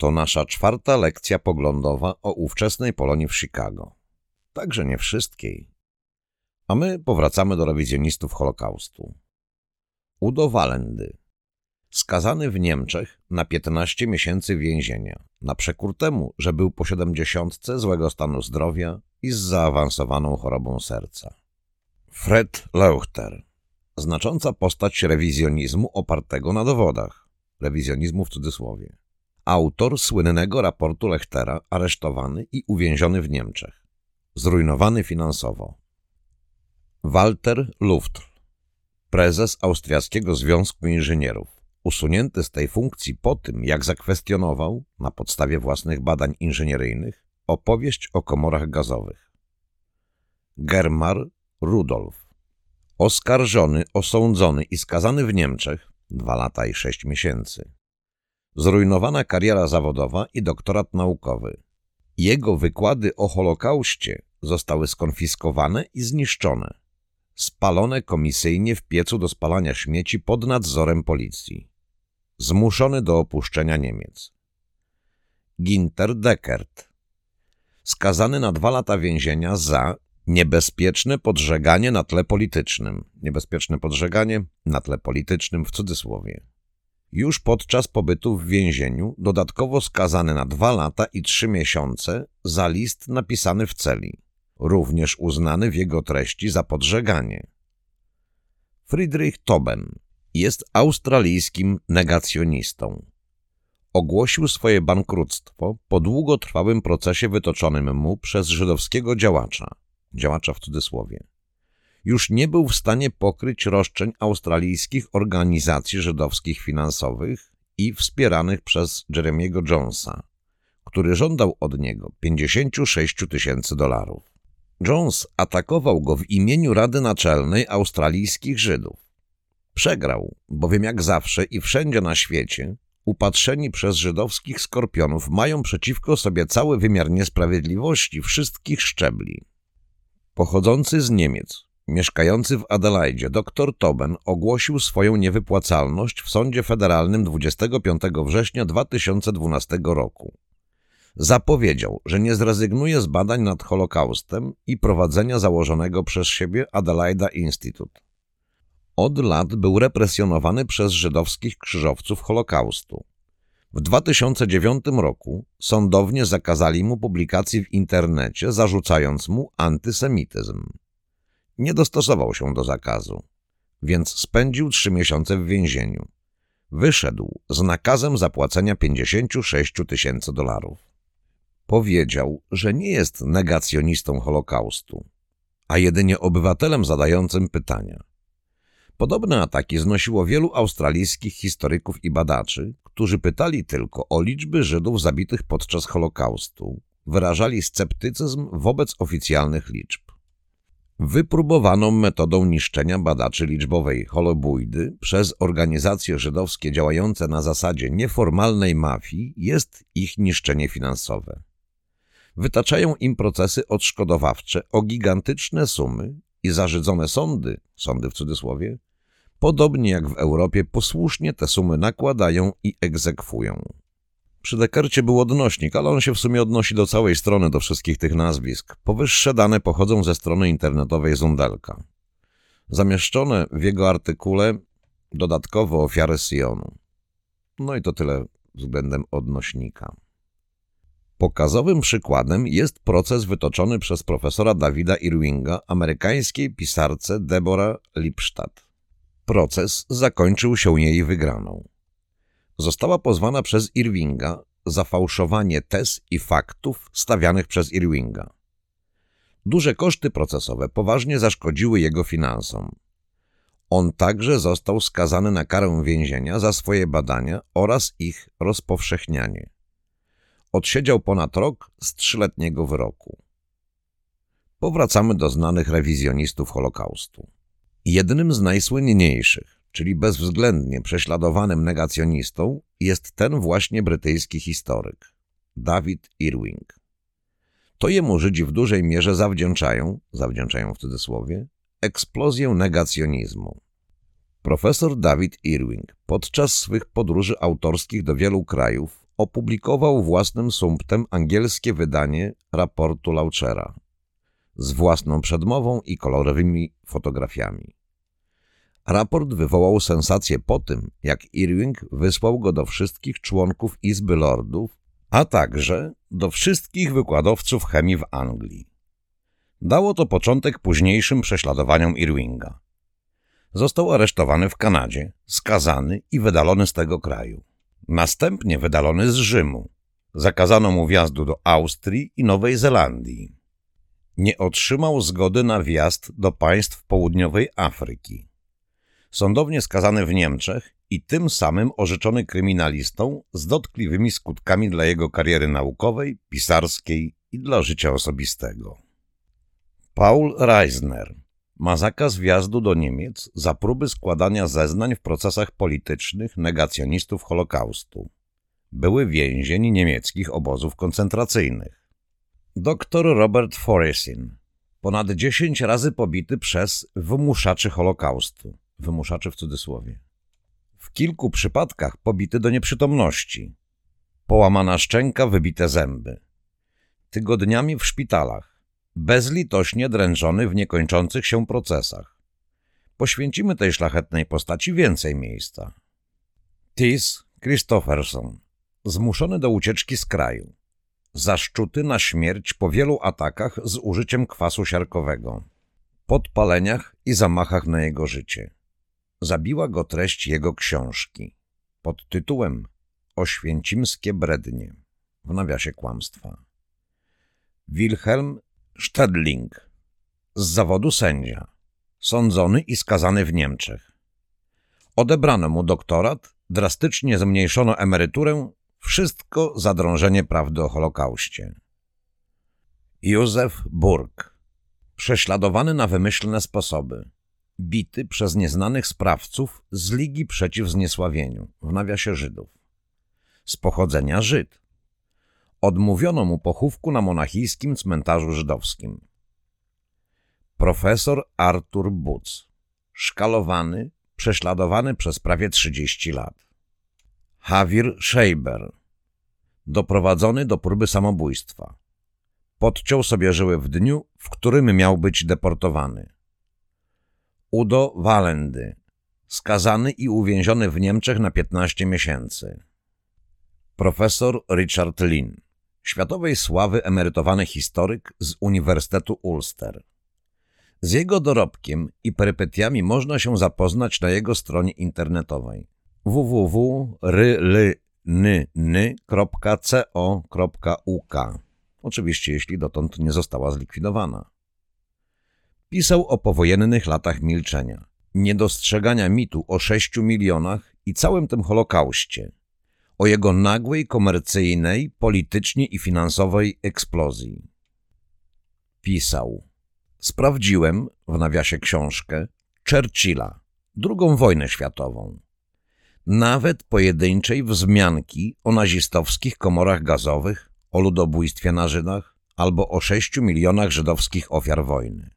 To nasza czwarta lekcja poglądowa o ówczesnej Polonii w Chicago. Także nie wszystkiej. A my powracamy do rewizjonistów Holokaustu. Udo Walendy, skazany w Niemczech na 15 miesięcy więzienia, na przekór temu, że był po siedemdziesiątce złego stanu zdrowia i z zaawansowaną chorobą serca. Fred Leuchter, znacząca postać rewizjonizmu opartego na dowodach, rewizjonizmu w cudzysłowie. Autor słynnego raportu Lechtera, aresztowany i uwięziony w Niemczech. Zrujnowany finansowo. Walter Luftr, prezes Austriackiego Związku Inżynierów, usunięty z tej funkcji po tym, jak zakwestionował, na podstawie własnych badań inżynieryjnych, opowieść o komorach gazowych. Germar Rudolf, oskarżony, osądzony i skazany w Niemczech, dwa lata i sześć miesięcy. Zrujnowana kariera zawodowa i doktorat naukowy. Jego wykłady o Holokauście zostały skonfiskowane i zniszczone spalone komisyjnie w piecu do spalania śmieci pod nadzorem policji. Zmuszony do opuszczenia Niemiec. Ginter Deckert. Skazany na dwa lata więzienia za niebezpieczne podżeganie na tle politycznym. Niebezpieczne podżeganie na tle politycznym w cudzysłowie. Już podczas pobytu w więzieniu dodatkowo skazany na dwa lata i trzy miesiące za list napisany w celi również uznany w jego treści za podżeganie. Friedrich Toben jest australijskim negacjonistą. Ogłosił swoje bankructwo po długotrwałym procesie wytoczonym mu przez żydowskiego działacza, działacza w cudzysłowie. Już nie był w stanie pokryć roszczeń australijskich organizacji żydowskich finansowych i wspieranych przez Jeremiego Jonesa, który żądał od niego 56 tysięcy dolarów. Jones atakował go w imieniu Rady Naczelnej Australijskich Żydów. Przegrał, bowiem jak zawsze i wszędzie na świecie upatrzeni przez żydowskich skorpionów mają przeciwko sobie cały wymiar niesprawiedliwości wszystkich szczebli. Pochodzący z Niemiec, mieszkający w Adelaide, dr Toben ogłosił swoją niewypłacalność w sądzie federalnym 25 września 2012 roku zapowiedział, że nie zrezygnuje z badań nad Holokaustem i prowadzenia założonego przez siebie Adelaida Institute. Od lat był represjonowany przez żydowskich krzyżowców Holokaustu. W 2009 roku sądownie zakazali mu publikacji w internecie, zarzucając mu antysemityzm. Nie dostosował się do zakazu, więc spędził trzy miesiące w więzieniu. Wyszedł z nakazem zapłacenia 56 tysięcy dolarów powiedział, że nie jest negacjonistą Holokaustu, a jedynie obywatelem zadającym pytania. Podobne ataki znosiło wielu australijskich historyków i badaczy, którzy pytali tylko o liczby Żydów zabitych podczas Holokaustu, wyrażali sceptycyzm wobec oficjalnych liczb. Wypróbowaną metodą niszczenia badaczy liczbowej holobójdy przez organizacje żydowskie działające na zasadzie nieformalnej mafii jest ich niszczenie finansowe wytaczają im procesy odszkodowawcze o gigantyczne sumy i zażydzone sądy, sądy w cudzysłowie, podobnie jak w Europie posłusznie te sumy nakładają i egzekwują. Przy Dekercie był odnośnik, ale on się w sumie odnosi do całej strony, do wszystkich tych nazwisk. Powyższe dane pochodzą ze strony internetowej Zundelka. Zamieszczone w jego artykule dodatkowo ofiary Sionu. No i to tyle względem odnośnika. Pokazowym przykładem jest proces wytoczony przez profesora Davida Irvinga amerykańskiej pisarce Deborah Lipstadt. Proces zakończył się jej wygraną. Została pozwana przez Irvinga za fałszowanie tez i faktów stawianych przez Irvinga. Duże koszty procesowe poważnie zaszkodziły jego finansom. On także został skazany na karę więzienia za swoje badania oraz ich rozpowszechnianie odsiedział ponad rok z trzyletniego wyroku. Powracamy do znanych rewizjonistów Holokaustu. Jednym z najsłynniejszych, czyli bezwzględnie prześladowanym negacjonistą jest ten właśnie brytyjski historyk, David Irving. To jemu Żydzi w dużej mierze zawdzięczają, zawdzięczają w cudzysłowie, eksplozję negacjonizmu. Profesor David Irving podczas swych podróży autorskich do wielu krajów opublikował własnym sumptem angielskie wydanie raportu Lauchera z własną przedmową i kolorowymi fotografiami. Raport wywołał sensację po tym, jak Irving wysłał go do wszystkich członków Izby Lordów, a także do wszystkich wykładowców chemii w Anglii. Dało to początek późniejszym prześladowaniom Irvinga. Został aresztowany w Kanadzie, skazany i wydalony z tego kraju. Następnie wydalony z Rzymu. Zakazano mu wjazdu do Austrii i Nowej Zelandii. Nie otrzymał zgody na wjazd do państw południowej Afryki. Sądownie skazany w Niemczech i tym samym orzeczony kryminalistą z dotkliwymi skutkami dla jego kariery naukowej, pisarskiej i dla życia osobistego. Paul Reisner ma zakaz wjazdu do Niemiec za próby składania zeznań w procesach politycznych negacjonistów Holokaustu. Były więzień niemieckich obozów koncentracyjnych. Dr Robert Foresin, ponad 10 razy pobity przez wymuszaczy Holokaustu, wymuszaczy w cudzysłowie. W kilku przypadkach pobity do nieprzytomności. Połamana szczęka, wybite zęby. Tygodniami w szpitalach bezlitośnie dręczony w niekończących się procesach. Poświęcimy tej szlachetnej postaci więcej miejsca. Tis Christopherson, zmuszony do ucieczki z kraju, zaszczuty na śmierć po wielu atakach z użyciem kwasu siarkowego, podpaleniach i zamachach na jego życie. Zabiła go treść jego książki pod tytułem Oświęcimskie brednie, w nawiasie kłamstwa. Wilhelm Stedling. Z zawodu sędzia. Sądzony i skazany w Niemczech. Odebrano mu doktorat, drastycznie zmniejszono emeryturę, wszystko za drążenie prawdy o Holokauście. Józef Burg. Prześladowany na wymyślne sposoby. Bity przez nieznanych sprawców z Ligi Przeciw Zniesławieniu, w nawiasie Żydów. Z pochodzenia Żyd odmówiono mu pochówku na monachijskim cmentarzu żydowskim. Profesor Artur Butz, szkalowany, prześladowany przez prawie 30 lat. Hawir Scheiber, doprowadzony do próby samobójstwa. Podciął sobie żyły w dniu, w którym miał być deportowany. Udo Walendy, skazany i uwięziony w Niemczech na 15 miesięcy. Profesor Richard Lin, światowej sławy emerytowany historyk z Uniwersytetu Ulster. Z jego dorobkiem i perypetiami można się zapoznać na jego stronie internetowej www.rylny.co.uk Oczywiście jeśli dotąd nie została zlikwidowana. Pisał o powojennych latach milczenia, niedostrzegania mitu o sześciu milionach i całym tym Holokauście – o jego nagłej, komercyjnej, politycznie i finansowej eksplozji. Pisał. Sprawdziłem, w nawiasie książkę, Churchilla, drugą wojnę światową. Nawet pojedynczej wzmianki o nazistowskich komorach gazowych, o ludobójstwie na Żydach albo o sześciu milionach żydowskich ofiar wojny.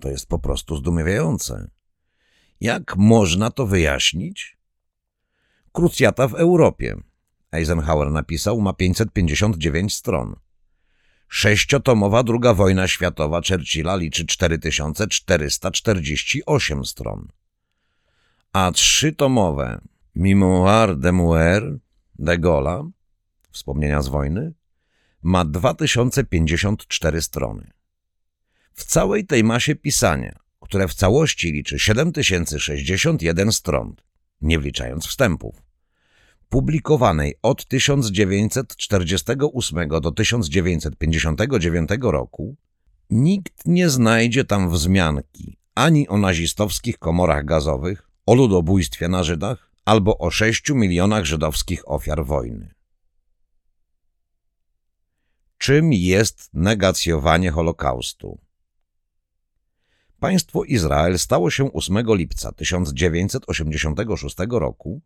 To jest po prostu zdumiewające. Jak można to wyjaśnić? Krucjata w Europie. Eisenhower napisał, ma 559 stron. Sześciotomowa II wojna światowa Churchilla liczy 4448 stron. A trzytomowe Memoir de Muer de Gaulle, wspomnienia z wojny, ma 2054 strony. W całej tej masie pisania, które w całości liczy 7061 stron, nie wliczając wstępów. Publikowanej od 1948 do 1959 roku, nikt nie znajdzie tam wzmianki ani o nazistowskich komorach gazowych, o ludobójstwie na Żydach, albo o 6 milionach żydowskich ofiar wojny. Czym jest negacjowanie Holokaustu? Państwo Izrael stało się 8 lipca 1986 roku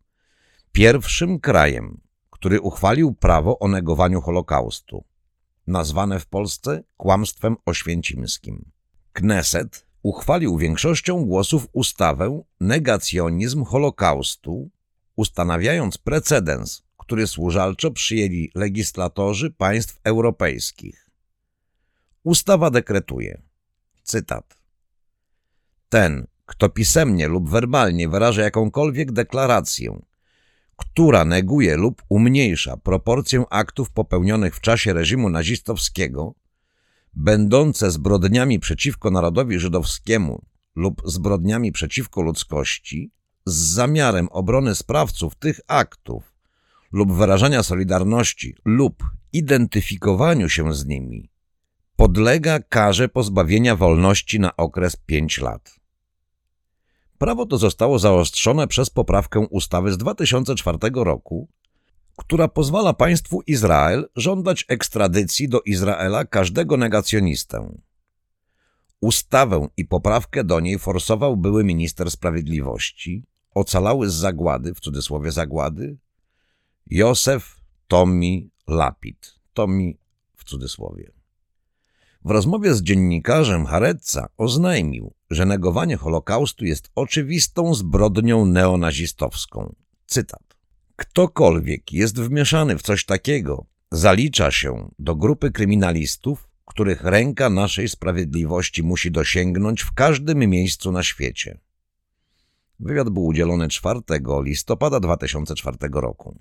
pierwszym krajem, który uchwalił prawo o negowaniu Holokaustu, nazwane w Polsce kłamstwem oświęcimskim. Kneset uchwalił większością głosów ustawę negacjonizm Holokaustu, ustanawiając precedens, który służalczo przyjęli legislatorzy państw europejskich. Ustawa dekretuje, cytat, ten, kto pisemnie lub werbalnie wyraża jakąkolwiek deklarację, która neguje lub umniejsza proporcję aktów popełnionych w czasie reżimu nazistowskiego, będące zbrodniami przeciwko narodowi żydowskiemu lub zbrodniami przeciwko ludzkości, z zamiarem obrony sprawców tych aktów lub wyrażania solidarności lub identyfikowaniu się z nimi, podlega karze pozbawienia wolności na okres 5 lat. Prawo to zostało zaostrzone przez poprawkę ustawy z 2004 roku, która pozwala państwu Izrael żądać ekstradycji do Izraela każdego negacjonistę. Ustawę i poprawkę do niej forsował były minister sprawiedliwości, ocalały z zagłady, w cudzysłowie zagłady, Józef Tommy Lapid, Tommy w cudzysłowie. W rozmowie z dziennikarzem Haretca oznajmił, że negowanie Holokaustu jest oczywistą zbrodnią neonazistowską. Cytat. Ktokolwiek jest wmieszany w coś takiego, zalicza się do grupy kryminalistów, których ręka naszej sprawiedliwości musi dosięgnąć w każdym miejscu na świecie. Wywiad był udzielony 4 listopada 2004 roku.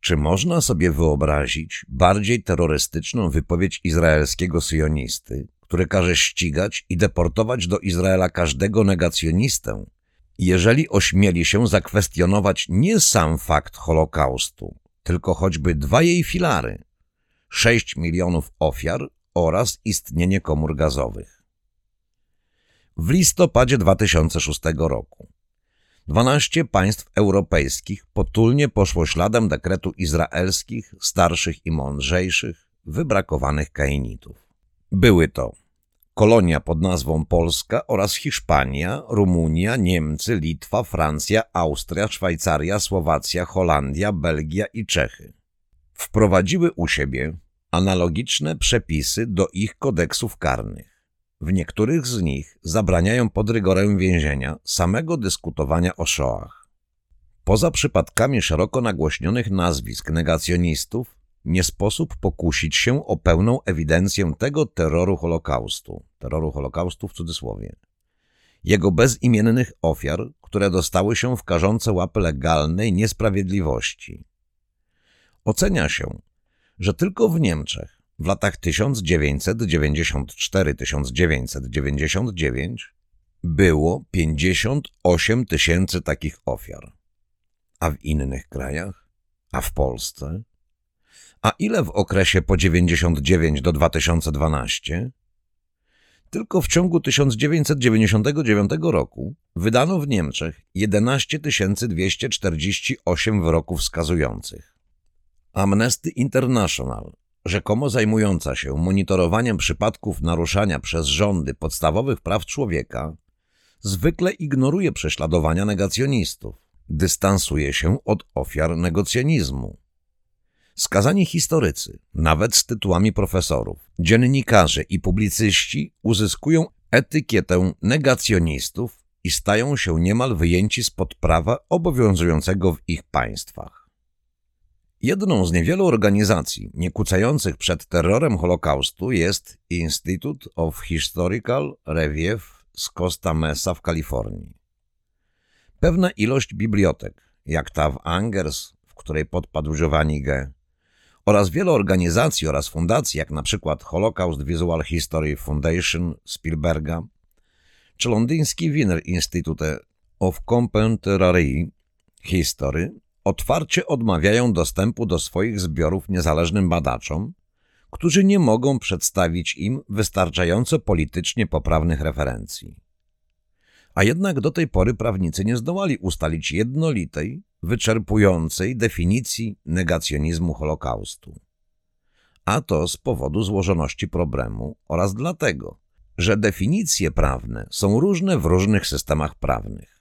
Czy można sobie wyobrazić bardziej terrorystyczną wypowiedź izraelskiego syjonisty, który każe ścigać i deportować do Izraela każdego negacjonistę, jeżeli ośmieli się zakwestionować nie sam fakt Holokaustu, tylko choćby dwa jej filary – 6 milionów ofiar oraz istnienie komór gazowych. W listopadzie 2006 roku 12 państw europejskich potulnie poszło śladem dekretu izraelskich, starszych i mądrzejszych, wybrakowanych kainitów. Były to kolonia pod nazwą Polska oraz Hiszpania, Rumunia, Niemcy, Litwa, Francja, Austria, Szwajcaria, Słowacja, Holandia, Belgia i Czechy. Wprowadziły u siebie analogiczne przepisy do ich kodeksów karnych. W niektórych z nich zabraniają pod rygorem więzienia samego dyskutowania o Shoah. Poza przypadkami szeroko nagłośnionych nazwisk negacjonistów, nie sposób pokusić się o pełną ewidencję tego terroru Holokaustu, terroru Holokaustu w cudzysłowie, jego bezimiennych ofiar, które dostały się w karzące łapy legalnej niesprawiedliwości. Ocenia się, że tylko w Niemczech w latach 1994-1999 było 58 tysięcy takich ofiar. A w innych krajach? A w Polsce? A ile w okresie po 99 do 2012? Tylko w ciągu 1999 roku wydano w Niemczech 11 248 wyroków skazujących. Amnesty International rzekomo zajmująca się monitorowaniem przypadków naruszania przez rządy podstawowych praw człowieka, zwykle ignoruje prześladowania negacjonistów, dystansuje się od ofiar negocjonizmu. Skazani historycy, nawet z tytułami profesorów, dziennikarze i publicyści uzyskują etykietę negacjonistów i stają się niemal wyjęci spod prawa obowiązującego w ich państwach. Jedną z niewielu organizacji niekucających przed terrorem Holokaustu jest Institute of Historical Review z Costa Mesa w Kalifornii. Pewna ilość bibliotek, jak ta w Angers, w której podpadł Giovanni G., oraz wiele organizacji oraz fundacji, jak na przykład Holocaust Visual History Foundation Spielberga, czy londyński Wiener Institute of Contemporary History otwarcie odmawiają dostępu do swoich zbiorów niezależnym badaczom, którzy nie mogą przedstawić im wystarczająco politycznie poprawnych referencji. A jednak do tej pory prawnicy nie zdołali ustalić jednolitej, wyczerpującej definicji negacjonizmu Holokaustu. A to z powodu złożoności problemu oraz dlatego, że definicje prawne są różne w różnych systemach prawnych.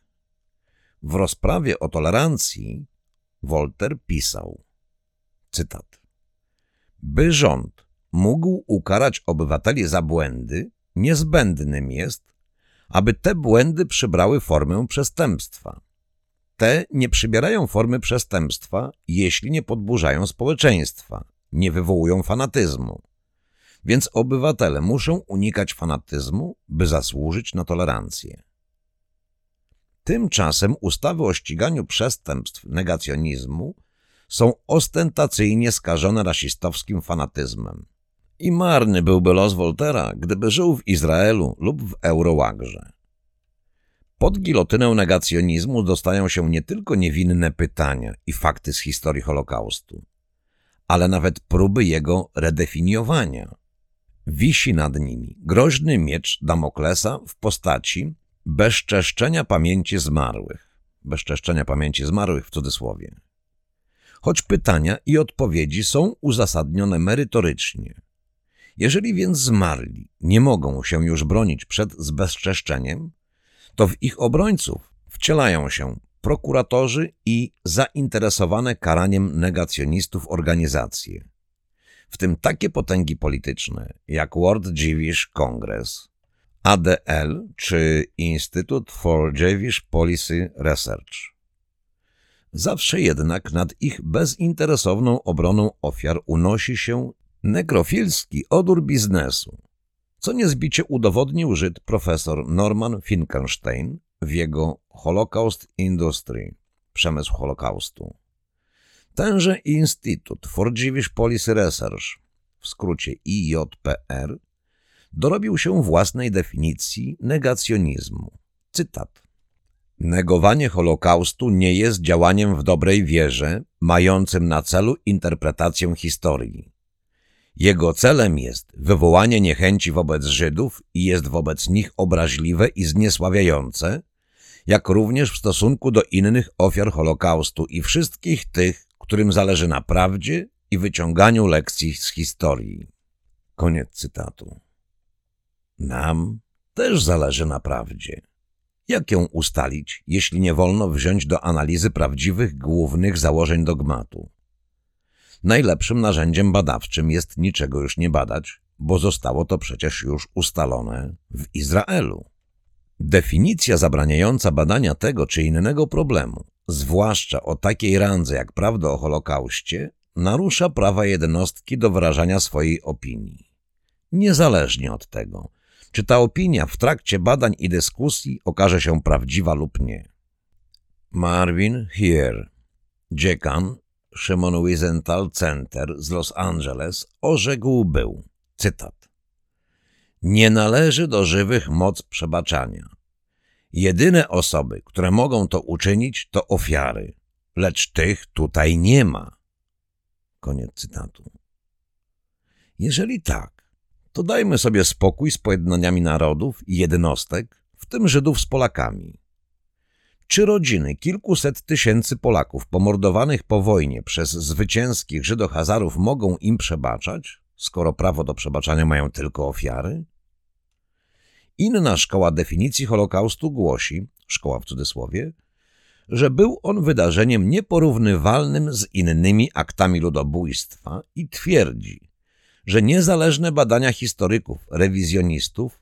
W rozprawie o tolerancji Wolter pisał, cytat, By rząd mógł ukarać obywateli za błędy, niezbędnym jest, aby te błędy przybrały formę przestępstwa. te nie przybierają formy przestępstwa, jeśli nie podburzają społeczeństwa, nie wywołują fanatyzmu. Więc obywatele muszą unikać fanatyzmu, by zasłużyć na tolerancję. Tymczasem ustawy o ściganiu przestępstw negacjonizmu są ostentacyjnie skażone rasistowskim fanatyzmem. I marny byłby los Woltera, gdyby żył w Izraelu lub w Eurołagrze. Pod gilotynę negacjonizmu dostają się nie tylko niewinne pytania i fakty z historii Holokaustu, ale nawet próby jego redefiniowania. Wisi nad nimi groźny miecz Damoklesa w postaci bezczeszczenia pamięci zmarłych. Bezczeszczenia pamięci zmarłych w cudzysłowie. Choć pytania i odpowiedzi są uzasadnione merytorycznie. Jeżeli więc zmarli nie mogą się już bronić przed zbezczeszczeniem, to w ich obrońców wcielają się prokuratorzy i zainteresowane karaniem negacjonistów organizacje, w tym takie potęgi polityczne jak World Jewish Congress, ADL czy Institute for Jewish Policy Research. Zawsze jednak nad ich bezinteresowną obroną ofiar unosi się nekrofilski odór biznesu, co niezbicie udowodnił Żyd profesor Norman Finkelstein w jego Holocaust Industry, przemysł Holokaustu. Tenże Instytut for Jewish Policy Research, w skrócie IJPR, dorobił się własnej definicji negacjonizmu. Cytat. Negowanie Holokaustu nie jest działaniem w dobrej wierze, mającym na celu interpretację historii. Jego celem jest wywołanie niechęci wobec Żydów i jest wobec nich obraźliwe i zniesławiające, jak również w stosunku do innych ofiar Holokaustu i wszystkich tych, którym zależy na prawdzie i wyciąganiu lekcji z historii. Koniec cytatu. Nam też zależy na prawdzie. Jak ją ustalić, jeśli nie wolno wziąć do analizy prawdziwych głównych założeń dogmatu? Najlepszym narzędziem badawczym jest niczego już nie badać, bo zostało to przecież już ustalone w Izraelu. Definicja zabraniająca badania tego czy innego problemu, zwłaszcza o takiej randze jak prawda o Holokauście, narusza prawa jednostki do wyrażania swojej opinii. Niezależnie od tego, czy ta opinia w trakcie badań i dyskusji okaże się prawdziwa lub nie. Marvin Here, dziekan Szymon Wiesenthal Center z Los Angeles orzekł był, cytat, Nie należy do żywych moc przebaczania. Jedyne osoby, które mogą to uczynić, to ofiary, lecz tych tutaj nie ma. Koniec cytatu. Jeżeli tak, to dajmy sobie spokój z pojednaniami narodów i jednostek, w tym Żydów z Polakami. Czy rodziny kilkuset tysięcy Polaków pomordowanych po wojnie przez zwycięskich Żydohazarów mogą im przebaczać, skoro prawo do przebaczania mają tylko ofiary? Inna szkoła definicji Holokaustu głosi, szkoła w cudzysłowie, że był on wydarzeniem nieporównywalnym z innymi aktami ludobójstwa i twierdzi, że niezależne badania historyków, rewizjonistów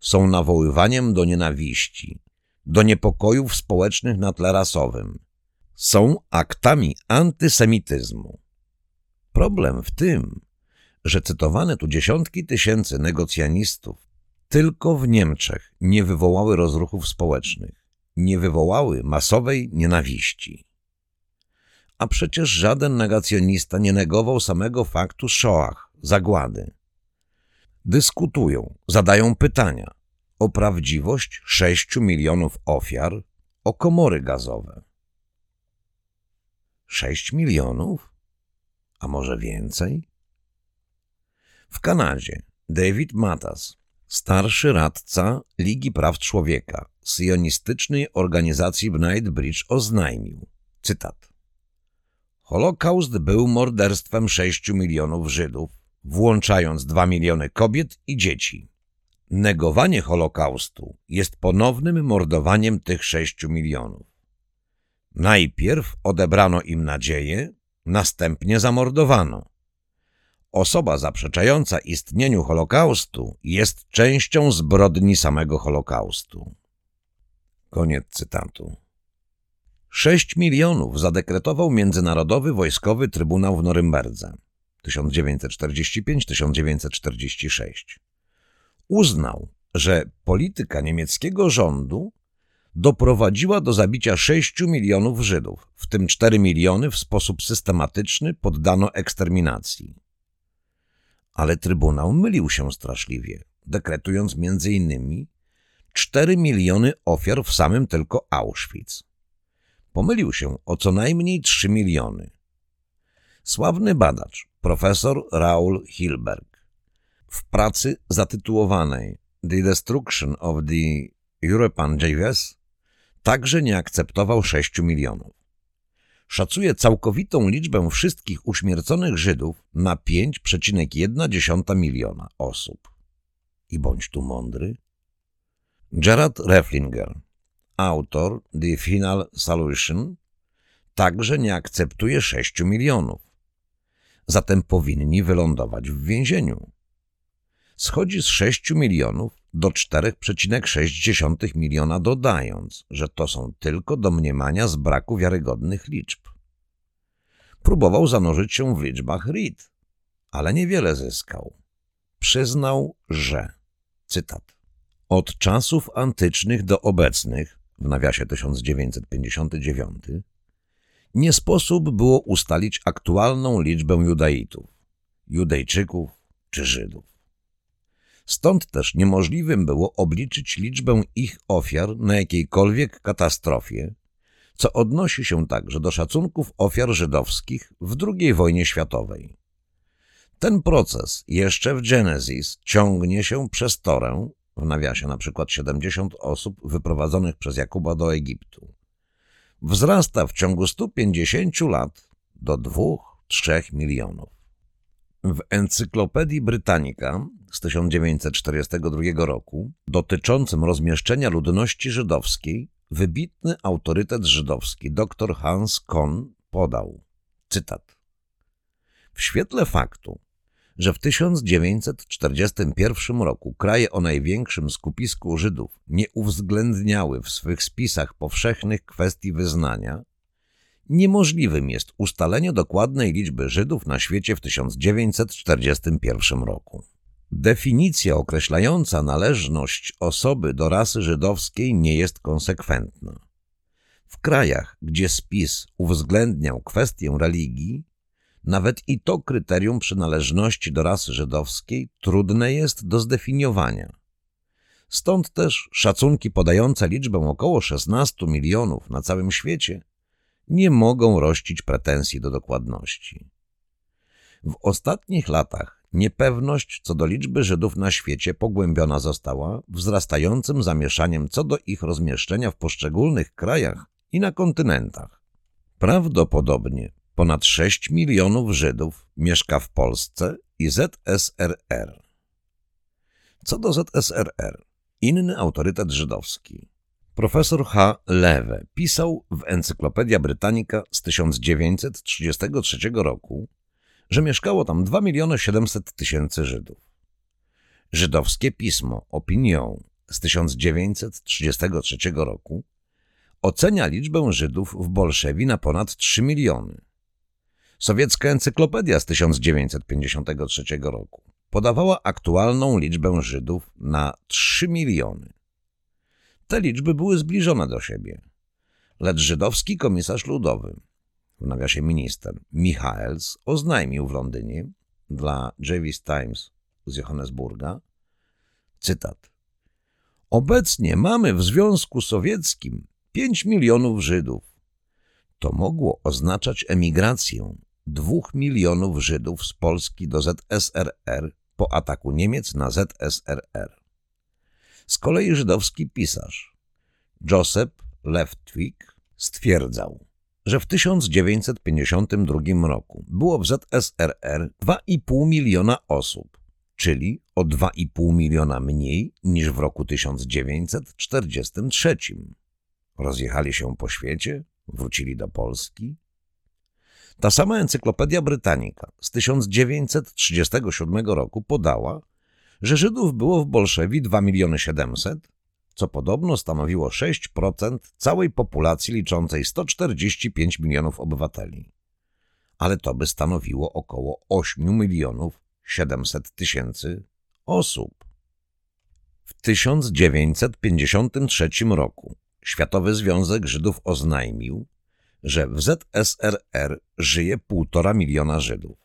są nawoływaniem do nienawiści, do niepokojów społecznych na tle rasowym. Są aktami antysemityzmu. Problem w tym, że cytowane tu dziesiątki tysięcy negocjanistów tylko w Niemczech nie wywołały rozruchów społecznych, nie wywołały masowej nienawiści. A przecież żaden negacjonista nie negował samego faktu Shoah, zagłady. Dyskutują, zadają pytania – o prawdziwość sześciu milionów ofiar, o komory gazowe. Sześć milionów? A może więcej? W Kanadzie David Matas, starszy radca Ligi Praw Człowieka, sionistycznej organizacji w Knightsbridge oznajmił, cytat, Holokaust był morderstwem sześciu milionów Żydów, włączając dwa miliony kobiet i dzieci. Negowanie Holokaustu jest ponownym mordowaniem tych sześciu milionów. Najpierw odebrano im nadzieję, następnie zamordowano. Osoba zaprzeczająca istnieniu Holokaustu jest częścią zbrodni samego Holokaustu. Koniec cytatu. 6 milionów zadekretował Międzynarodowy Wojskowy Trybunał w Norymberdze 1945-1946. Uznał, że polityka niemieckiego rządu doprowadziła do zabicia 6 milionów Żydów, w tym 4 miliony w sposób systematyczny poddano eksterminacji. Ale Trybunał mylił się straszliwie, dekretując innymi 4 miliony ofiar w samym tylko Auschwitz. Pomylił się o co najmniej 3 miliony. Sławny badacz, profesor Raul Hilberg, w pracy zatytułowanej The Destruction of the European Jews także nie akceptował 6 milionów. Szacuje całkowitą liczbę wszystkich uśmierconych Żydów na 5,1 miliona osób. I bądź tu mądry. Gerard Reflinger, autor The Final Solution, także nie akceptuje 6 milionów. Zatem powinni wylądować w więzieniu. Schodzi z 6 milionów do 4,6 miliona dodając, że to są tylko domniemania z braku wiarygodnych liczb. Próbował zanurzyć się w liczbach Reed, ale niewiele zyskał. Przyznał, że, cytat, od czasów antycznych do obecnych, w nawiasie 1959, nie sposób było ustalić aktualną liczbę Judaitów, Judejczyków czy Żydów. Stąd też niemożliwym było obliczyć liczbę ich ofiar na jakiejkolwiek katastrofie, co odnosi się także do szacunków ofiar żydowskich w II wojnie światowej. Ten proces jeszcze w Genesis ciągnie się przez Torę, w nawiasie na przykład 70 osób wyprowadzonych przez Jakuba do Egiptu. Wzrasta w ciągu 150 lat do 2-3 milionów. W Encyklopedii Britannica z 1942 roku dotyczącym rozmieszczenia ludności żydowskiej wybitny autorytet żydowski dr Hans Kohn podał, cytat, W świetle faktu, że w 1941 roku kraje o największym skupisku Żydów nie uwzględniały w swych spisach powszechnych kwestii wyznania, niemożliwym jest ustalenie dokładnej liczby Żydów na świecie w 1941 roku. Definicja określająca należność osoby do rasy żydowskiej nie jest konsekwentna. W krajach, gdzie spis uwzględniał kwestię religii, nawet i to kryterium przynależności do rasy żydowskiej trudne jest do zdefiniowania. Stąd też szacunki podające liczbę około 16 milionów na całym świecie nie mogą rościć pretensji do dokładności. W ostatnich latach niepewność co do liczby Żydów na świecie pogłębiona została wzrastającym zamieszaniem co do ich rozmieszczenia w poszczególnych krajach i na kontynentach. Prawdopodobnie ponad 6 milionów Żydów mieszka w Polsce i ZSRR. Co do ZSRR, inny autorytet żydowski, Profesor H. Lewe pisał w Encyklopedia Britannica z 1933 roku, że mieszkało tam 2 miliony 700 tysięcy Żydów. Żydowskie pismo Opinion z 1933 roku ocenia liczbę Żydów w Bolszewi na ponad 3 miliony. Sowiecka encyklopedia z 1953 roku podawała aktualną liczbę Żydów na 3 miliony. Te liczby były zbliżone do siebie. Lecz żydowski komisarz ludowy, w nawiasie minister, Michaels, oznajmił w Londynie dla Javis Times z Johannesburga, cytat, Obecnie mamy w Związku Sowieckim 5 milionów Żydów. To mogło oznaczać emigrację dwóch milionów Żydów z Polski do ZSRR po ataku Niemiec na ZSRR. Z kolei żydowski pisarz Joseph Leftwig stwierdzał, że w 1952 roku było w ZSRR 2,5 miliona osób, czyli o 2,5 miliona mniej niż w roku 1943. Rozjechali się po świecie, wrócili do Polski. Ta sama Encyklopedia Britannica z 1937 roku podała, że Żydów było w Bolszewi 2 miliony 700, co podobno stanowiło 6% całej populacji liczącej 145 milionów obywateli. Ale to by stanowiło około 8 milionów 700 tysięcy osób. W 1953 roku Światowy Związek Żydów oznajmił, że w ZSRR żyje półtora miliona Żydów.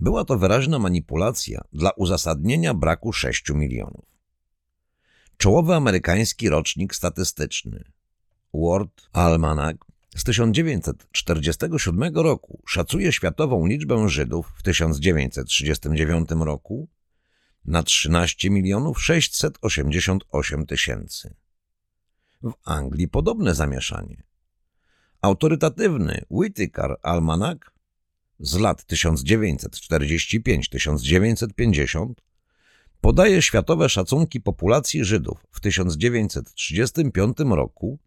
Była to wyraźna manipulacja dla uzasadnienia braku 6 milionów. Czołowy amerykański rocznik statystyczny World Almanac z 1947 roku szacuje światową liczbę Żydów w 1939 roku na 13 milionów 688 tysięcy. W Anglii podobne zamieszanie. Autorytatywny Whitaker Almanac z lat 1945-1950 podaje światowe szacunki populacji Żydów w 1935 roku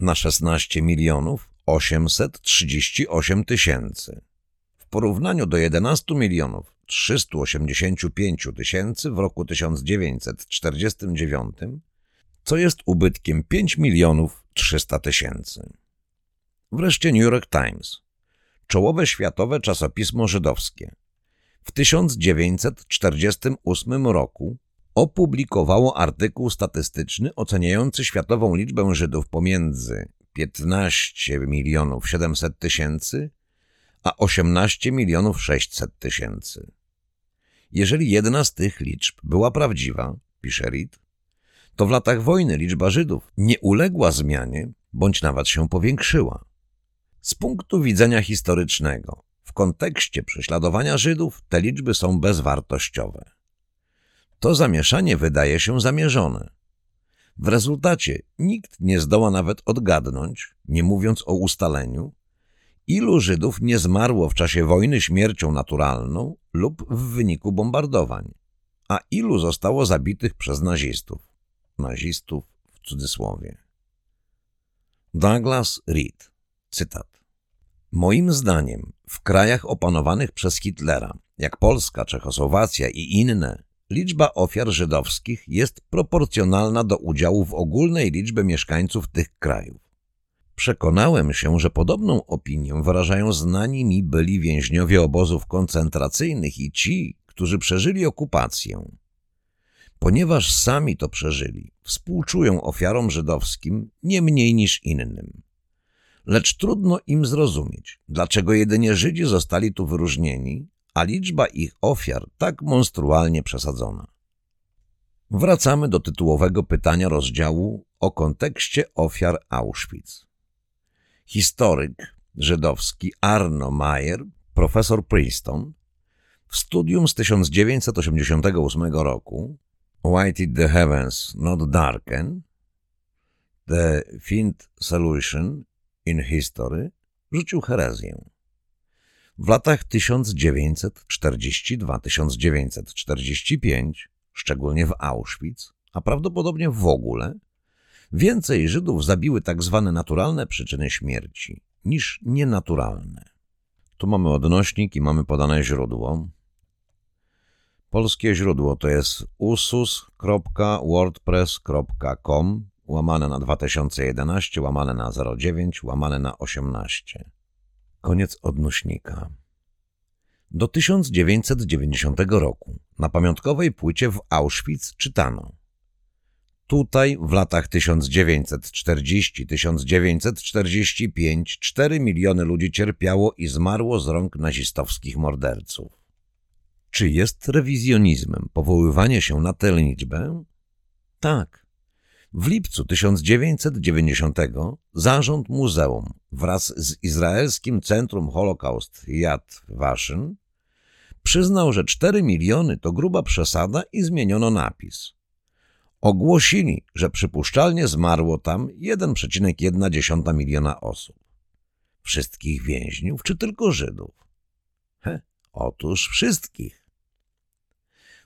na 16 milionów 838 tysięcy. W porównaniu do 11 milionów 385 tysięcy w roku 1949, co jest ubytkiem 5 milionów 300 tysięcy. Wreszcie New York Times, czołowe światowe czasopismo żydowskie, w 1948 roku opublikowało artykuł statystyczny oceniający światową liczbę Żydów pomiędzy 15 milionów 700 tysięcy a 18 milionów 600 tysięcy. Jeżeli jedna z tych liczb była prawdziwa, pisze Reed, to w latach wojny liczba Żydów nie uległa zmianie, bądź nawet się powiększyła. Z punktu widzenia historycznego, w kontekście prześladowania Żydów te liczby są bezwartościowe. To zamieszanie wydaje się zamierzone. W rezultacie nikt nie zdoła nawet odgadnąć, nie mówiąc o ustaleniu, ilu Żydów nie zmarło w czasie wojny śmiercią naturalną lub w wyniku bombardowań, a ilu zostało zabitych przez nazistów. Nazistów w cudzysłowie. Douglas Reed, cytat. Moim zdaniem w krajach opanowanych przez Hitlera, jak Polska, Czechosłowacja i inne, liczba ofiar żydowskich jest proporcjonalna do udziału w ogólnej liczbie mieszkańców tych krajów. Przekonałem się, że podobną opinię wyrażają znani mi byli więźniowie obozów koncentracyjnych i ci, którzy przeżyli okupację. Ponieważ sami to przeżyli, współczują ofiarom żydowskim nie mniej niż innym. Lecz trudno im zrozumieć, dlaczego jedynie Żydzi zostali tu wyróżnieni, a liczba ich ofiar tak monstrualnie przesadzona. Wracamy do tytułowego pytania rozdziału o kontekście ofiar Auschwitz. Historyk żydowski Arno Mayer, profesor Princeton, w studium z 1988 roku Why did the heavens not darken? The Find Solution in History rzucił herezję. W latach 1942-1945, szczególnie w Auschwitz, a prawdopodobnie w ogóle, więcej Żydów zabiły tak zwane naturalne przyczyny śmierci niż nienaturalne. Tu mamy odnośnik i mamy podane źródło. Polskie źródło to jest usus.wordpress.com łamane na 2011, łamane na 09, łamane na 18. Koniec odnośnika. Do 1990 roku na pamiątkowej płycie w Auschwitz czytano Tutaj w latach 1940-1945 4 miliony ludzi cierpiało i zmarło z rąk nazistowskich morderców. Czy jest rewizjonizmem powoływanie się na tę liczbę? Tak. W lipcu 1990 zarząd muzeum wraz z Izraelskim Centrum Holokaust Yad Vashem przyznał, że 4 miliony to gruba przesada i zmieniono napis. Ogłosili, że przypuszczalnie zmarło tam 1,1 miliona osób. Wszystkich więźniów czy tylko Żydów? He, otóż wszystkich.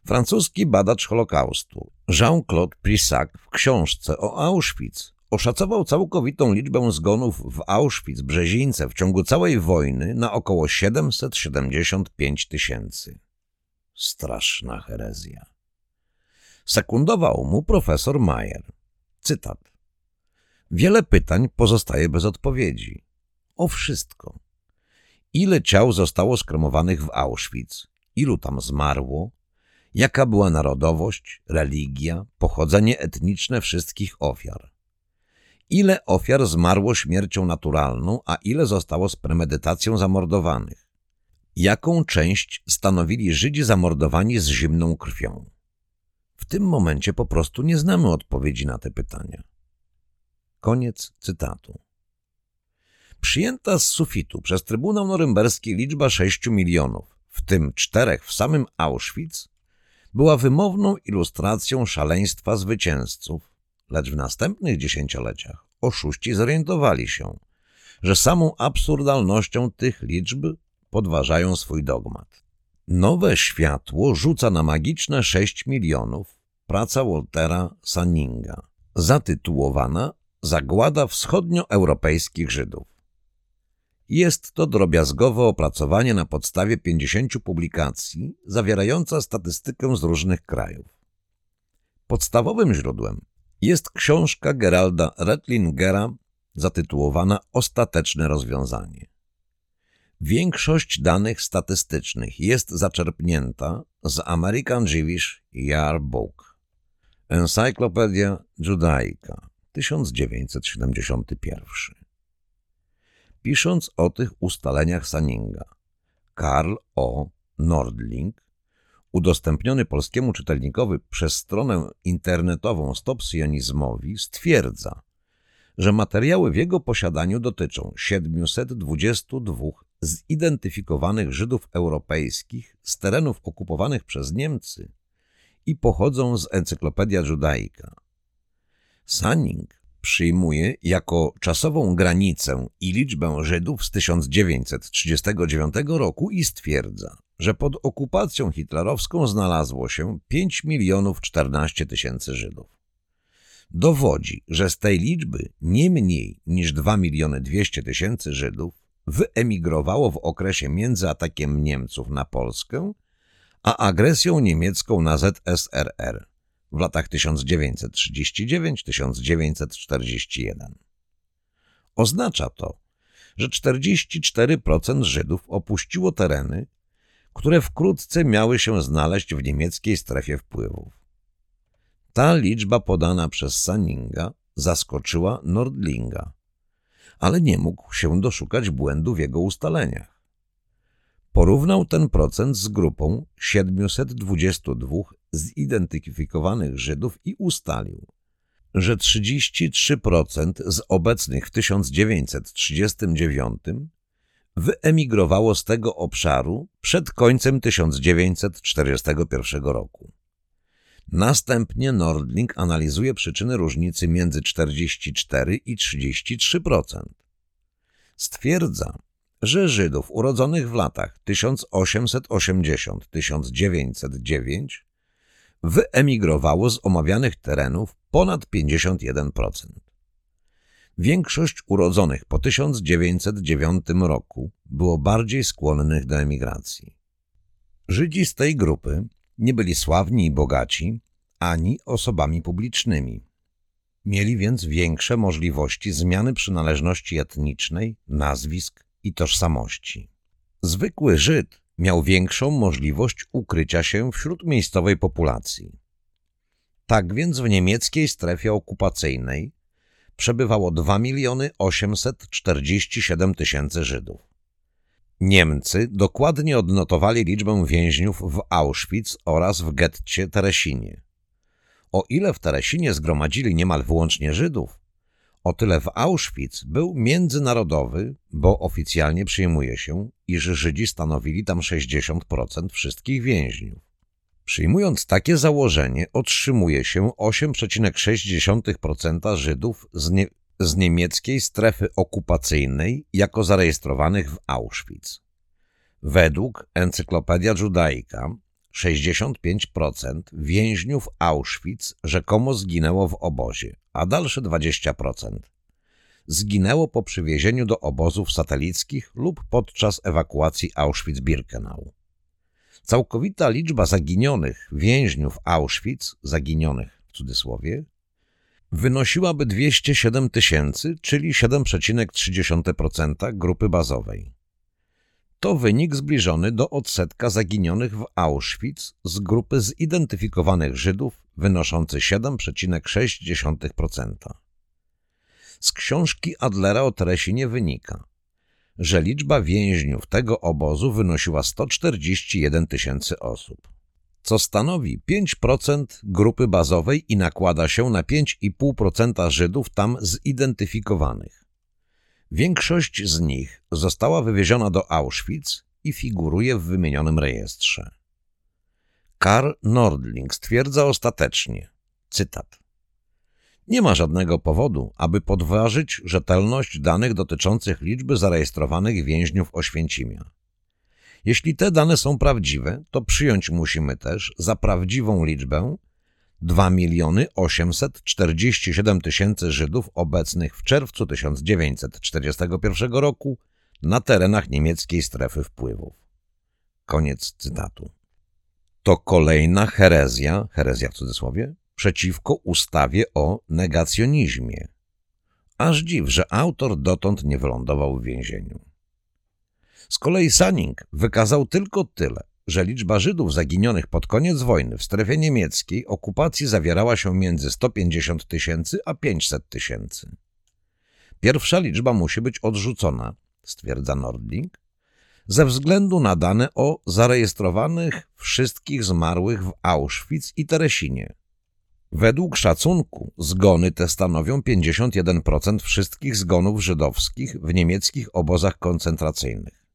Francuski badacz Holokaustu Jean-Claude Prissac w książce o Auschwitz oszacował całkowitą liczbę zgonów w Auschwitz-Brzezińce w ciągu całej wojny na około 775 tysięcy. Straszna herezja. Sekundował mu profesor Mayer. Cytat. Wiele pytań pozostaje bez odpowiedzi. O wszystko. Ile ciał zostało skremowanych w Auschwitz? Ilu tam zmarło? Jaka była narodowość, religia, pochodzenie etniczne wszystkich ofiar? Ile ofiar zmarło śmiercią naturalną, a ile zostało z premedytacją zamordowanych? Jaką część stanowili Żydzi zamordowani z zimną krwią? W tym momencie po prostu nie znamy odpowiedzi na te pytania. Koniec cytatu. Przyjęta z sufitu przez Trybunał Norymberski liczba 6 milionów, w tym czterech w samym Auschwitz, była wymowną ilustracją szaleństwa zwycięzców, lecz w następnych dziesięcioleciach oszuści zorientowali się, że samą absurdalnością tych liczb podważają swój dogmat. Nowe światło rzuca na magiczne 6 milionów praca Waltera Sanninga, zatytułowana Zagłada wschodnioeuropejskich Żydów. Jest to drobiazgowe opracowanie na podstawie 50 publikacji, zawierająca statystykę z różnych krajów. Podstawowym źródłem jest książka Geralda Rettlingera zatytułowana Ostateczne rozwiązanie. Większość danych statystycznych jest zaczerpnięta z American Jewish Yearbook. Encyklopedia Judaica 1971 Pisząc o tych ustaleniach Saninga, Karl O. Nordling, udostępniony polskiemu czytelnikowi przez stronę internetową Stop Sionizmowi, stwierdza, że materiały w jego posiadaniu dotyczą 722 zidentyfikowanych Żydów europejskich z terenów okupowanych przez Niemcy i pochodzą z Encyklopedia Judaica. Sanning przyjmuje jako czasową granicę i liczbę Żydów z 1939 roku i stwierdza, że pod okupacją hitlerowską znalazło się 5 milionów 14 tysięcy Żydów. Dowodzi, że z tej liczby nie mniej niż 2 miliony 200 tysięcy Żydów wyemigrowało w okresie między atakiem Niemców na Polskę a agresją niemiecką na ZSRR w latach 1939-1941. Oznacza to, że 44% Żydów opuściło tereny, które wkrótce miały się znaleźć w niemieckiej strefie wpływów. Ta liczba podana przez Sanninga zaskoczyła Nordlinga, ale nie mógł się doszukać błędu w jego ustaleniach. Porównał ten procent z grupą 722 zidentyfikowanych Żydów i ustalił, że 33% z obecnych w 1939 wyemigrowało z tego obszaru przed końcem 1941 roku. Następnie Nordling analizuje przyczyny różnicy między 44 i 33%. Stwierdza, że Żydów urodzonych w latach 1880-1909 wyemigrowało z omawianych terenów ponad 51%. Większość urodzonych po 1909 roku było bardziej skłonnych do emigracji. Żydzi z tej grupy nie byli sławni i bogaci, ani osobami publicznymi. Mieli więc większe możliwości zmiany przynależności etnicznej, nazwisk i tożsamości. Zwykły Żyd miał większą możliwość ukrycia się wśród miejscowej populacji. Tak więc w niemieckiej strefie okupacyjnej przebywało 2 miliony 847 tysięcy Żydów. Niemcy dokładnie odnotowali liczbę więźniów w Auschwitz oraz w getcie Teresinie. O ile w Teresinie zgromadzili niemal wyłącznie Żydów, o tyle w Auschwitz był międzynarodowy, bo oficjalnie przyjmuje się, iż Żydzi stanowili tam 60% wszystkich więźniów. Przyjmując takie założenie, otrzymuje się 8,6% Żydów z, nie, z niemieckiej strefy okupacyjnej jako zarejestrowanych w Auschwitz. Według Encyklopedia Judaica 65% więźniów Auschwitz rzekomo zginęło w obozie, a dalsze 20% zginęło po przywiezieniu do obozów satelickich lub podczas ewakuacji Auschwitz-Birkenau. Całkowita liczba zaginionych więźniów Auschwitz, zaginionych w cudzysłowie, wynosiłaby 207 tysięcy, czyli 7,3% grupy bazowej. To wynik zbliżony do odsetka zaginionych w Auschwitz z grupy zidentyfikowanych Żydów wynoszący 7,6%. Z książki Adlera o Teresinie wynika, że liczba więźniów tego obozu wynosiła 141 tysięcy osób, co stanowi 5% grupy bazowej i nakłada się na 5,5% Żydów tam zidentyfikowanych. Większość z nich została wywieziona do Auschwitz i figuruje w wymienionym rejestrze. Karl Nordling stwierdza ostatecznie, cytat, nie ma żadnego powodu, aby podważyć rzetelność danych dotyczących liczby zarejestrowanych więźniów Oświęcimia. Jeśli te dane są prawdziwe, to przyjąć musimy też za prawdziwą liczbę 2 miliony 847 tysięcy Żydów obecnych w czerwcu 1941 roku na terenach niemieckiej strefy wpływów. Koniec cytatu. To kolejna herezja, herezja w cudzysłowie, przeciwko ustawie o negacjonizmie. Aż dziw, że autor dotąd nie wylądował w więzieniu. Z kolei Sanning wykazał tylko tyle, że liczba Żydów zaginionych pod koniec wojny w strefie niemieckiej okupacji zawierała się między 150 tysięcy a 500 tysięcy. Pierwsza liczba musi być odrzucona, stwierdza Nordling, ze względu na dane o zarejestrowanych wszystkich zmarłych w Auschwitz i Teresinie. Według szacunku zgony te stanowią 51% wszystkich zgonów żydowskich w niemieckich obozach koncentracyjnych.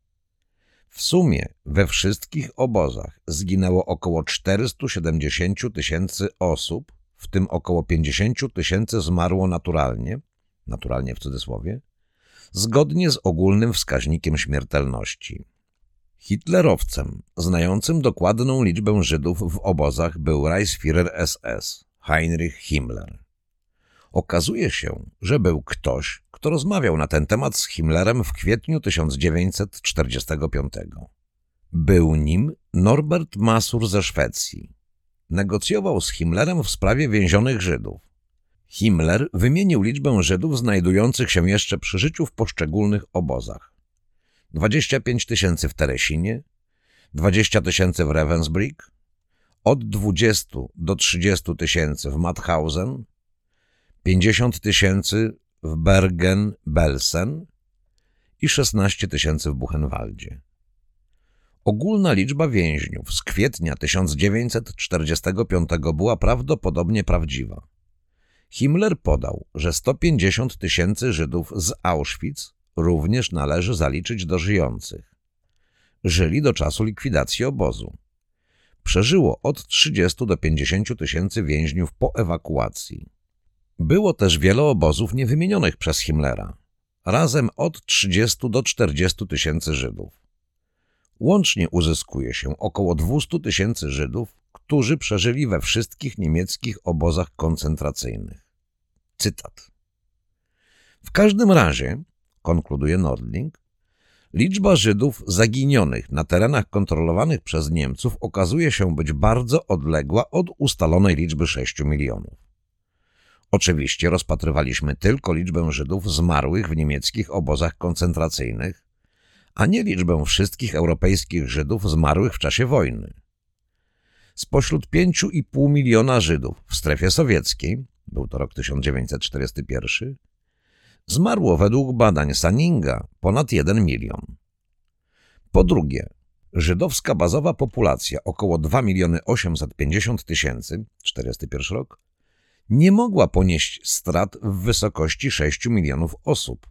W sumie we wszystkich obozach zginęło około 470 tysięcy osób, w tym około 50 tysięcy zmarło naturalnie, naturalnie w cudzysłowie, zgodnie z ogólnym wskaźnikiem śmiertelności. Hitlerowcem, znającym dokładną liczbę Żydów w obozach był Reichsführer SS Heinrich Himmler. Okazuje się, że był ktoś, kto rozmawiał na ten temat z Himmlerem w kwietniu 1945. Był nim Norbert Masur ze Szwecji. Negocjował z Himmlerem w sprawie więzionych Żydów. Himmler wymienił liczbę Żydów znajdujących się jeszcze przy życiu w poszczególnych obozach. 25 tysięcy w Teresinie, 20 tysięcy w Ravensbrück, od 20 do 30 tysięcy w Mauthausen, 50 tysięcy w Bergen-Belsen i 16 tysięcy w Buchenwaldzie. Ogólna liczba więźniów z kwietnia 1945 była prawdopodobnie prawdziwa. Himmler podał, że 150 tysięcy Żydów z Auschwitz również należy zaliczyć do żyjących. Żyli do czasu likwidacji obozu. Przeżyło od 30 do 50 tysięcy więźniów po ewakuacji. Było też wiele obozów niewymienionych przez Himmlera, razem od 30 do 40 tysięcy Żydów. Łącznie uzyskuje się około 200 tysięcy Żydów, którzy przeżyli we wszystkich niemieckich obozach koncentracyjnych. Cytat. W każdym razie, konkluduje Nordling, liczba Żydów zaginionych na terenach kontrolowanych przez Niemców okazuje się być bardzo odległa od ustalonej liczby 6 milionów. Oczywiście rozpatrywaliśmy tylko liczbę Żydów zmarłych w niemieckich obozach koncentracyjnych, a nie liczbę wszystkich europejskich Żydów zmarłych w czasie wojny. Spośród 5,5 miliona Żydów w strefie sowieckiej, był to rok 1941, zmarło według badań Saninga ponad 1 milion. Po drugie, żydowska bazowa populacja około 2 miliony 850 tysięcy, 41 rok, nie mogła ponieść strat w wysokości 6 milionów osób.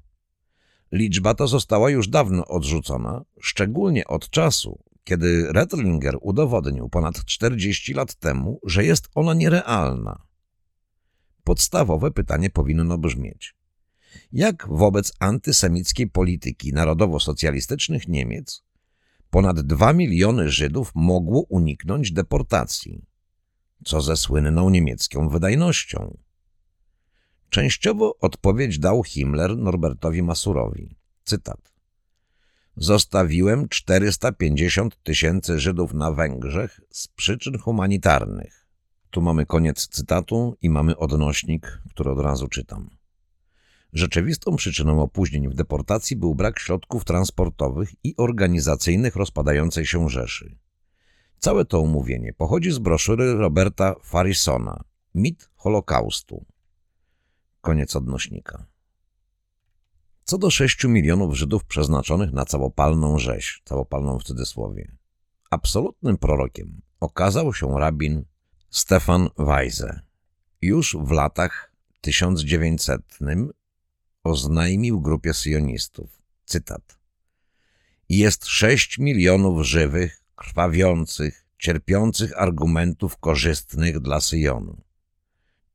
Liczba ta została już dawno odrzucona, szczególnie od czasu, kiedy Rettlinger udowodnił ponad 40 lat temu, że jest ona nierealna. Podstawowe pytanie powinno brzmieć. Jak wobec antysemickiej polityki narodowo-socjalistycznych Niemiec ponad 2 miliony Żydów mogło uniknąć deportacji? Co ze słynną niemiecką wydajnością. Częściowo odpowiedź dał Himmler Norbertowi Masurowi. Cytat. Zostawiłem 450 tysięcy Żydów na Węgrzech z przyczyn humanitarnych. Tu mamy koniec cytatu i mamy odnośnik, który od razu czytam. Rzeczywistą przyczyną opóźnień w deportacji był brak środków transportowych i organizacyjnych rozpadającej się Rzeszy. Całe to omówienie pochodzi z broszury Roberta Farisona Mit Holokaustu. Koniec odnośnika. Co do sześciu milionów Żydów przeznaczonych na całopalną rzeź, całopalną w cudzysłowie, absolutnym prorokiem okazał się rabin Stefan Weise. Już w latach 1900 oznajmił grupie sionistów, cytat, jest sześć milionów żywych, krwawiących, cierpiących argumentów korzystnych dla Syjonu.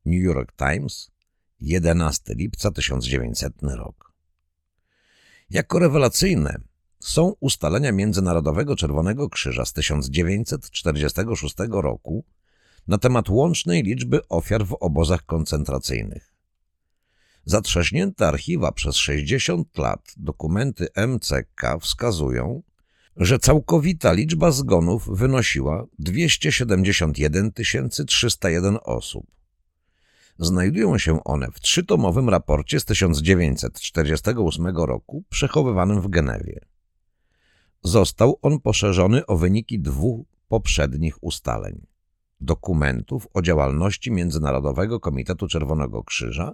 New York Times, 11 lipca 1900 rok. Jako rewelacyjne są ustalenia Międzynarodowego Czerwonego Krzyża z 1946 roku na temat łącznej liczby ofiar w obozach koncentracyjnych. Zatrzaśnięte archiwa przez 60 lat dokumenty MCK wskazują, że całkowita liczba zgonów wynosiła 271 301 osób. Znajdują się one w trzytomowym raporcie z 1948 roku przechowywanym w Genewie. Został on poszerzony o wyniki dwóch poprzednich ustaleń dokumentów o działalności Międzynarodowego Komitetu Czerwonego Krzyża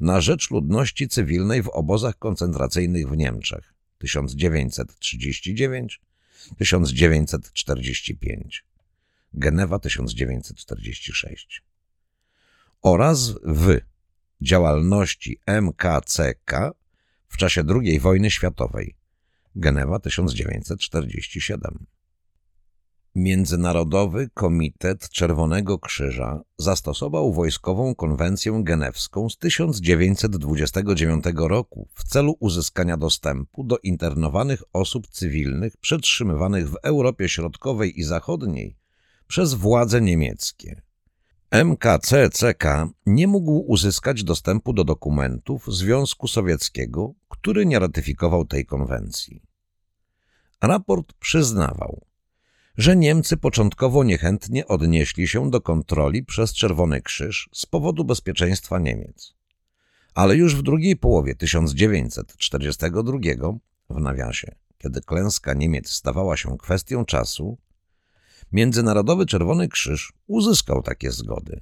na rzecz ludności cywilnej w obozach koncentracyjnych w Niemczech 1939-1945, Genewa 1946 oraz w działalności MKCK w czasie II wojny światowej, Genewa 1947. Międzynarodowy Komitet Czerwonego Krzyża zastosował wojskową konwencję genewską z 1929 roku w celu uzyskania dostępu do internowanych osób cywilnych przetrzymywanych w Europie Środkowej i Zachodniej przez władze niemieckie. MKCCK nie mógł uzyskać dostępu do dokumentów Związku Sowieckiego, który nie ratyfikował tej konwencji. Raport przyznawał, że Niemcy początkowo niechętnie odnieśli się do kontroli przez Czerwony Krzyż z powodu bezpieczeństwa Niemiec. Ale już w drugiej połowie 1942 w nawiasie, kiedy klęska Niemiec stawała się kwestią czasu, Międzynarodowy Czerwony Krzyż uzyskał takie zgody.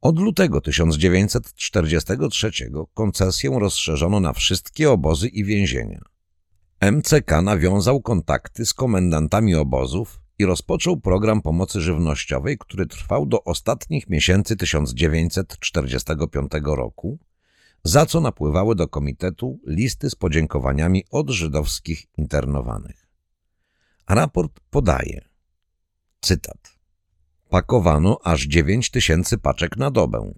Od lutego 1943 koncesję rozszerzono na wszystkie obozy i więzienia. MCK nawiązał kontakty z komendantami obozów i rozpoczął program pomocy żywnościowej, który trwał do ostatnich miesięcy 1945 roku, za co napływały do komitetu listy z podziękowaniami od żydowskich internowanych. Raport podaje, cytat, pakowano aż 9 tysięcy paczek na dobę,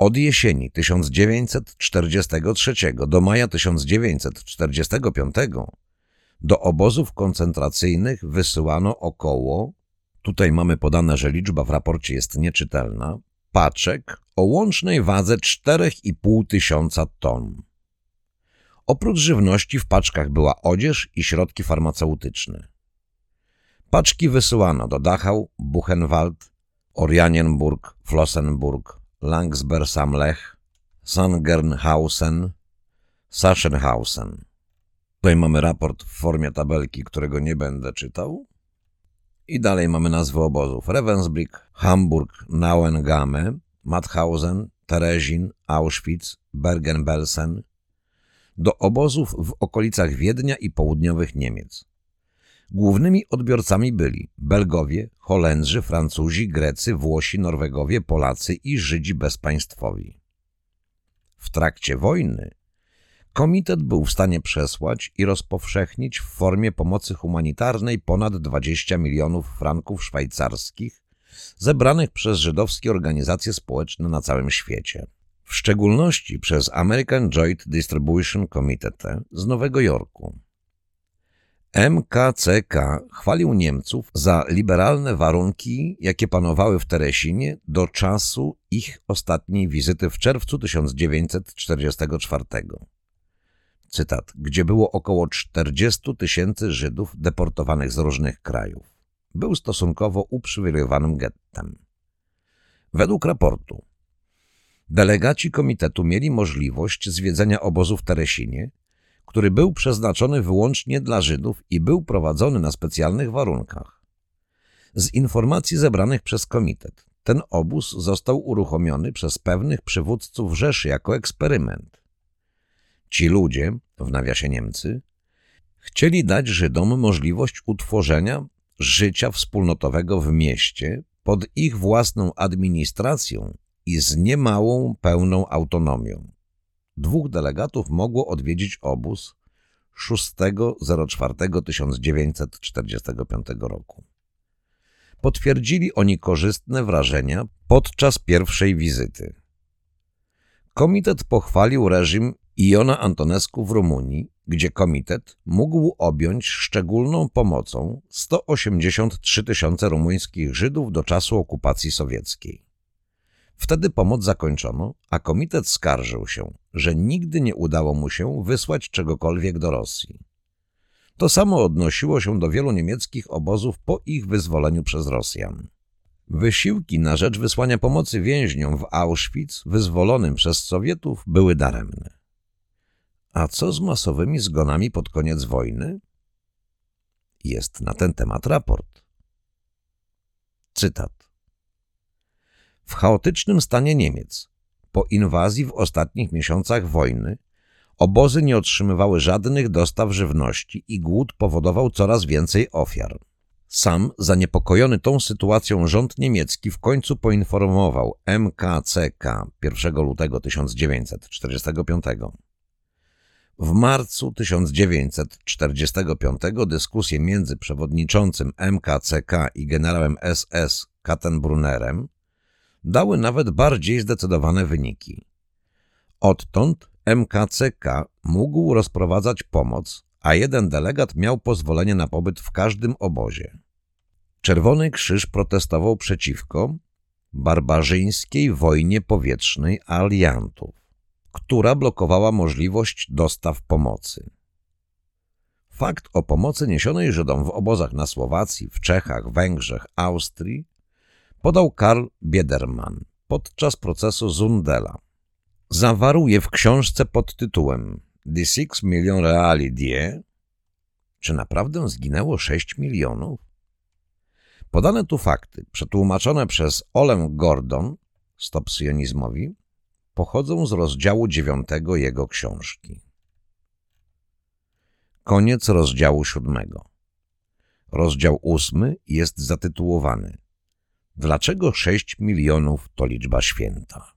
od jesieni 1943 do maja 1945 do obozów koncentracyjnych wysyłano około, tutaj mamy podane, że liczba w raporcie jest nieczytelna, paczek o łącznej wadze 4,5 tysiąca ton. Oprócz żywności w paczkach była odzież i środki farmaceutyczne. Paczki wysyłano do Dachau, Buchenwald, Oranienburg, Flossenburg, Langsberg-Samlech, Sangernhausen, Sachsenhausen. Tutaj mamy raport w formie tabelki, którego nie będę czytał. I dalej mamy nazwy obozów. Ravensbrück, Hamburg, Nauengame, Mauthausen, Terezin, Auschwitz, Bergen-Belsen. Do obozów w okolicach Wiednia i południowych Niemiec. Głównymi odbiorcami byli Belgowie, Holendrzy, Francuzi, Grecy, Włosi, Norwegowie, Polacy i Żydzi bezpaństwowi. W trakcie wojny komitet był w stanie przesłać i rozpowszechnić w formie pomocy humanitarnej ponad 20 milionów franków szwajcarskich zebranych przez żydowskie organizacje społeczne na całym świecie. W szczególności przez American Joint Distribution Committee z Nowego Jorku. MKCK chwalił Niemców za liberalne warunki, jakie panowały w Teresinie do czasu ich ostatniej wizyty w czerwcu 1944. Cytat, gdzie było około 40 tysięcy Żydów deportowanych z różnych krajów. Był stosunkowo uprzywilejowanym gettem. Według raportu delegaci komitetu mieli możliwość zwiedzenia obozu w Teresinie, który był przeznaczony wyłącznie dla Żydów i był prowadzony na specjalnych warunkach. Z informacji zebranych przez komitet, ten obóz został uruchomiony przez pewnych przywódców Rzeszy jako eksperyment. Ci ludzie, w nawiasie Niemcy, chcieli dać Żydom możliwość utworzenia życia wspólnotowego w mieście pod ich własną administracją i z niemałą pełną autonomią. Dwóch delegatów mogło odwiedzić obóz 6.04.1945 roku. Potwierdzili oni korzystne wrażenia podczas pierwszej wizyty. Komitet pochwalił reżim Iona Antonescu w Rumunii, gdzie komitet mógł objąć szczególną pomocą 183 tysiące rumuńskich Żydów do czasu okupacji sowieckiej. Wtedy pomoc zakończono, a komitet skarżył się, że nigdy nie udało mu się wysłać czegokolwiek do Rosji. To samo odnosiło się do wielu niemieckich obozów po ich wyzwoleniu przez Rosjan. Wysiłki na rzecz wysłania pomocy więźniom w Auschwitz, wyzwolonym przez Sowietów, były daremne. A co z masowymi zgonami pod koniec wojny? Jest na ten temat raport. Cytat. W chaotycznym stanie Niemiec, po inwazji w ostatnich miesiącach wojny, obozy nie otrzymywały żadnych dostaw żywności i głód powodował coraz więcej ofiar. Sam, zaniepokojony tą sytuacją, rząd niemiecki w końcu poinformował MKCK 1 lutego 1945. W marcu 1945 dyskusje między przewodniczącym MKCK i generałem SS Kattenbrunnerem dały nawet bardziej zdecydowane wyniki. Odtąd MKCK mógł rozprowadzać pomoc, a jeden delegat miał pozwolenie na pobyt w każdym obozie. Czerwony Krzyż protestował przeciwko barbarzyńskiej wojnie powietrznej aliantów, która blokowała możliwość dostaw pomocy. Fakt o pomocy niesionej Żydom w obozach na Słowacji, w Czechach, Węgrzech, Austrii podał Karl Biederman podczas procesu Zundela. Zawarł je w książce pod tytułem The Six Million Reali Die? Czy naprawdę zginęło 6 milionów? Podane tu fakty, przetłumaczone przez Olem Gordon, Stop Sionizmowi, pochodzą z rozdziału dziewiątego jego książki. Koniec rozdziału siódmego. Rozdział ósmy jest zatytułowany Dlaczego 6 milionów to liczba święta?